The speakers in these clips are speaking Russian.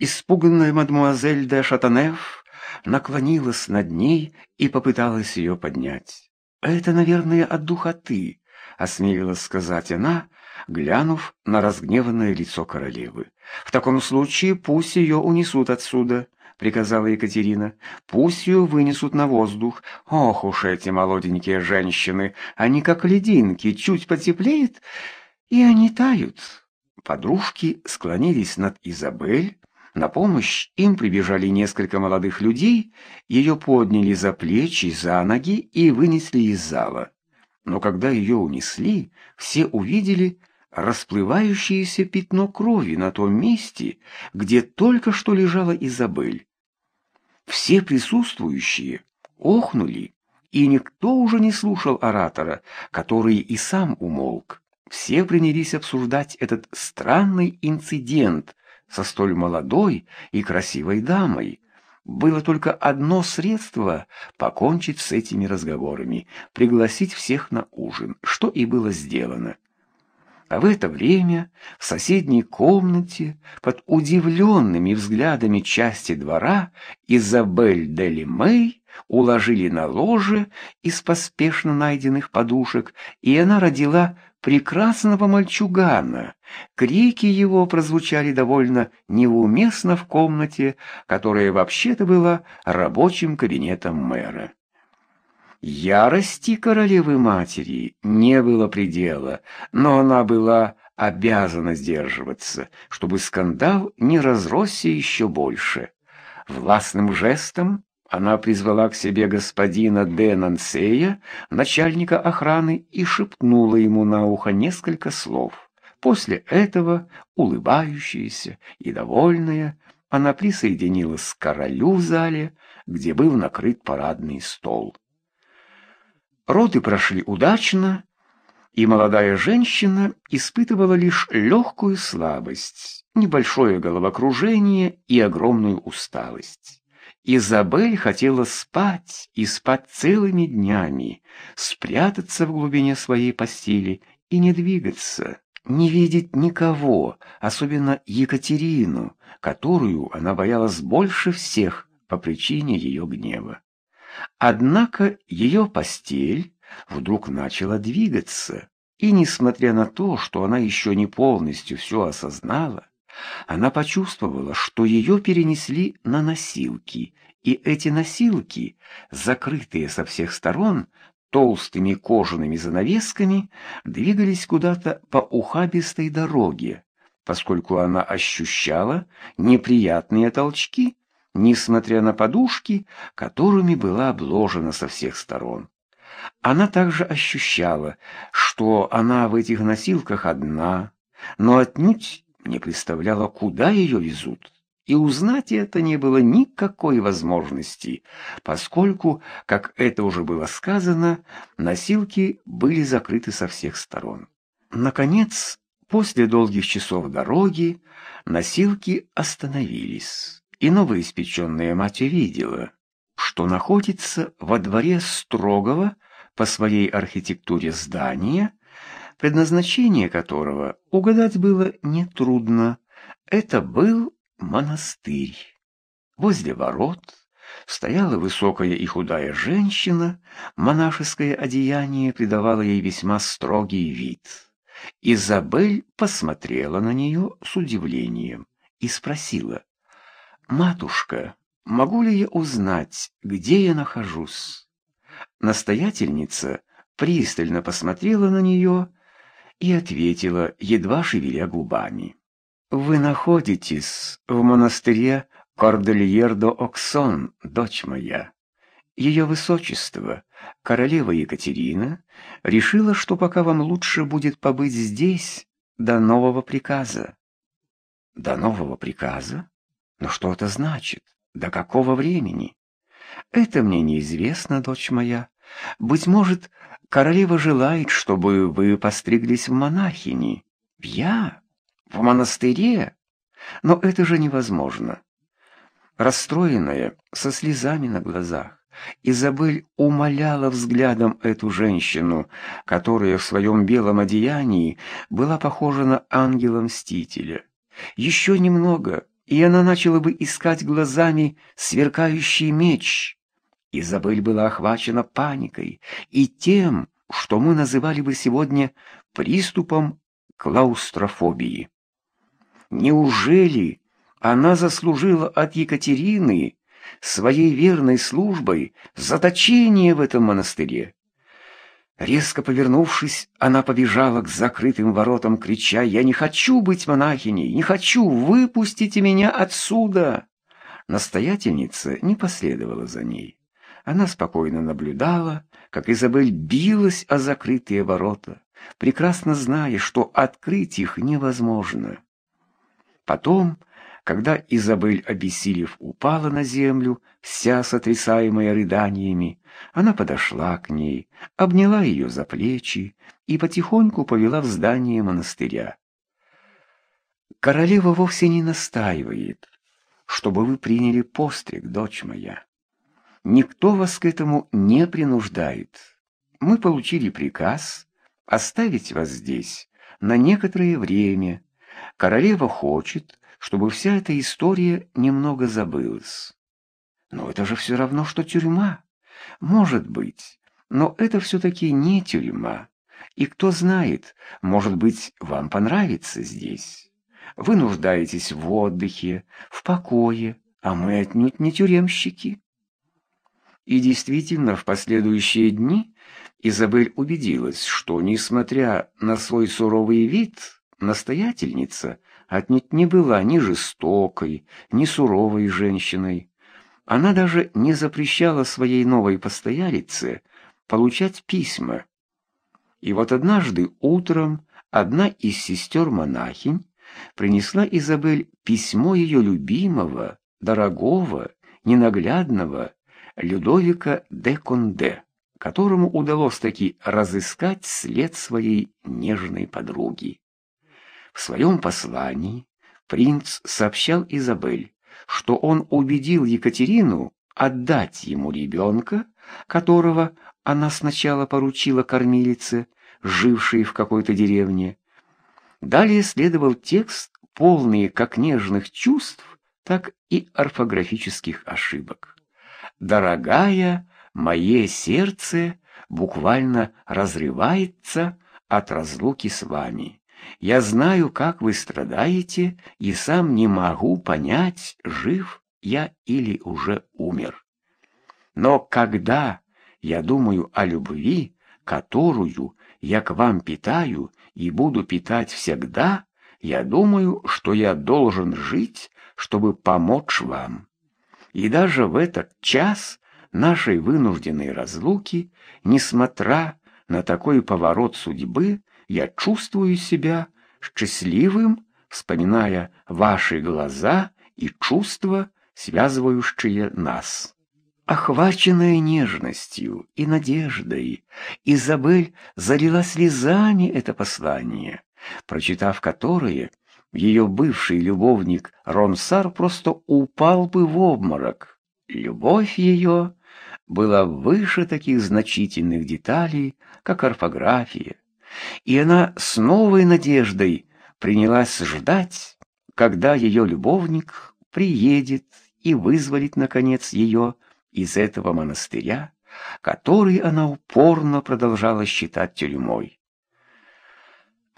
Испуганная мадмуазель де Шатанеф наклонилась над ней и попыталась ее поднять. «Это, наверное, от духоты», — осмелилась сказать она, глянув на разгневанное лицо королевы. «В таком случае пусть ее унесут отсюда», — приказала Екатерина. «Пусть ее вынесут на воздух. Ох уж эти молоденькие женщины! Они как лединки, чуть потеплеет, и они тают». Подружки склонились над Изабель. На помощь им прибежали несколько молодых людей, ее подняли за плечи, за ноги и вынесли из зала. Но когда ее унесли, все увидели расплывающееся пятно крови на том месте, где только что лежала Изабель. Все присутствующие охнули, и никто уже не слушал оратора, который и сам умолк. Все принялись обсуждать этот странный инцидент со столь молодой и красивой дамой. Было только одно средство покончить с этими разговорами — пригласить всех на ужин, что и было сделано. А в это время в соседней комнате, под удивленными взглядами части двора, Изабель Дели Мэй уложили на ложе из поспешно найденных подушек, и она родила прекрасного мальчугана. Крики его прозвучали довольно неуместно в комнате, которая вообще-то была рабочим кабинетом мэра. Ярости королевы-матери не было предела, но она была обязана сдерживаться, чтобы скандал не разросся еще больше. Властным жестом она призвала к себе господина Де Нансея, начальника охраны, и шепнула ему на ухо несколько слов. После этого, улыбающаяся и довольная, она присоединилась к королю в зале, где был накрыт парадный стол. Роды прошли удачно, и молодая женщина испытывала лишь легкую слабость, небольшое головокружение и огромную усталость. Изабель хотела спать и спать целыми днями, спрятаться в глубине своей постели и не двигаться, не видеть никого, особенно Екатерину, которую она боялась больше всех по причине ее гнева. Однако ее постель вдруг начала двигаться, и, несмотря на то, что она еще не полностью все осознала, она почувствовала, что ее перенесли на носилки, и эти носилки, закрытые со всех сторон толстыми кожаными занавесками, двигались куда-то по ухабистой дороге, поскольку она ощущала неприятные толчки, несмотря на подушки, которыми была обложена со всех сторон. Она также ощущала, что она в этих носилках одна, но отнюдь не представляла, куда ее везут. И узнать это не было никакой возможности, поскольку, как это уже было сказано, носилки были закрыты со всех сторон. Наконец, после долгих часов дороги, носилки остановились и новоиспеченная мать увидела, что находится во дворе строгого по своей архитектуре здания, предназначение которого угадать было нетрудно. Это был монастырь. Возле ворот стояла высокая и худая женщина, монашеское одеяние придавало ей весьма строгий вид. Изабель посмотрела на нее с удивлением и спросила, «Матушка, могу ли я узнать, где я нахожусь?» Настоятельница пристально посмотрела на нее и ответила, едва шевеля губами. «Вы находитесь в монастыре Кордельер-до-Оксон, дочь моя. Ее высочество, королева Екатерина, решила, что пока вам лучше будет побыть здесь до нового приказа». «До нового приказа?» Но что это значит? До какого времени? Это мне неизвестно, дочь моя. Быть может, королева желает, чтобы вы постриглись в монахини. Я? В монастыре? Но это же невозможно. Расстроенная, со слезами на глазах, Изабель умоляла взглядом эту женщину, которая в своем белом одеянии была похожа на ангела-мстителя. Еще немного, и она начала бы искать глазами сверкающий меч. Изабель была охвачена паникой и тем, что мы называли бы сегодня приступом клаустрофобии. Неужели она заслужила от Екатерины своей верной службой заточение в этом монастыре? Резко повернувшись, она побежала к закрытым воротам, крича «Я не хочу быть монахиней! Не хочу! Выпустите меня отсюда!» Настоятельница не последовала за ней. Она спокойно наблюдала, как Изабель билась о закрытые ворота, прекрасно зная, что открыть их невозможно. Потом когда Изабель, обессилев, упала на землю, вся сотрясаемая рыданиями, она подошла к ней, обняла ее за плечи и потихоньку повела в здание монастыря. «Королева вовсе не настаивает, чтобы вы приняли постриг, дочь моя. Никто вас к этому не принуждает. Мы получили приказ оставить вас здесь на некоторое время. Королева хочет, чтобы вся эта история немного забылась. Но это же все равно, что тюрьма. Может быть, но это все-таки не тюрьма. И кто знает, может быть, вам понравится здесь. Вы нуждаетесь в отдыхе, в покое, а мы отнюдь не тюремщики. И действительно, в последующие дни Изабель убедилась, что, несмотря на свой суровый вид, настоятельница отнюдь не была ни жестокой, ни суровой женщиной. Она даже не запрещала своей новой постоялице получать письма. И вот однажды утром одна из сестер-монахинь принесла Изабель письмо ее любимого, дорогого, ненаглядного Людовика де Конде, которому удалось таки разыскать след своей нежной подруги. В своем послании принц сообщал Изабель, что он убедил Екатерину отдать ему ребенка, которого она сначала поручила кормилице, жившей в какой-то деревне. Далее следовал текст, полный как нежных чувств, так и орфографических ошибок. «Дорогая, мое сердце буквально разрывается от разлуки с вами». Я знаю, как вы страдаете, и сам не могу понять, жив я или уже умер. Но когда я думаю о любви, которую я к вам питаю и буду питать всегда, я думаю, что я должен жить, чтобы помочь вам. И даже в этот час нашей вынужденной разлуки, несмотря на такой поворот судьбы, я чувствую себя счастливым, вспоминая ваши глаза и чувства, связывающие нас. Охваченная нежностью и надеждой, Изабель залила слезами это послание, прочитав которое, ее бывший любовник Ронсар просто упал бы в обморок. Любовь ее была выше таких значительных деталей, как орфография, и она с новой надеждой принялась ждать, когда ее любовник приедет и вызволит, наконец, ее из этого монастыря, который она упорно продолжала считать тюрьмой.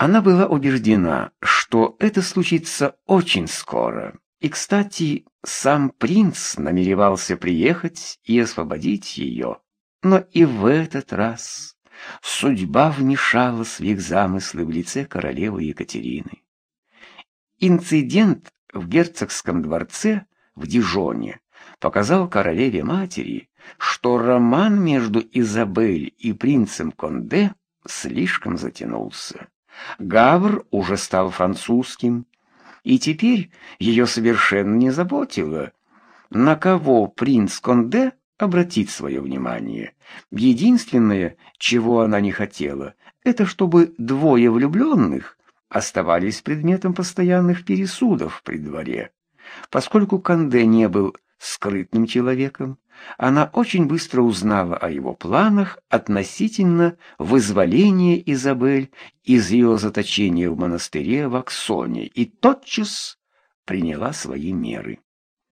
Она была убеждена, что это случится очень скоро, и, кстати, сам принц намеревался приехать и освободить ее. Но и в этот раз Судьба вмешалась в их замыслы в лице королевы Екатерины. Инцидент в герцогском дворце в Дижоне показал королеве-матери, что роман между Изабель и принцем Конде слишком затянулся. Гавр уже стал французским, и теперь ее совершенно не заботило, на кого принц Конде обратить свое внимание. Единственное, чего она не хотела, это чтобы двое влюбленных оставались предметом постоянных пересудов при дворе. Поскольку Канде не был скрытным человеком, она очень быстро узнала о его планах относительно вызволения Изабель из ее заточения в монастыре в Аксоне и тотчас приняла свои меры.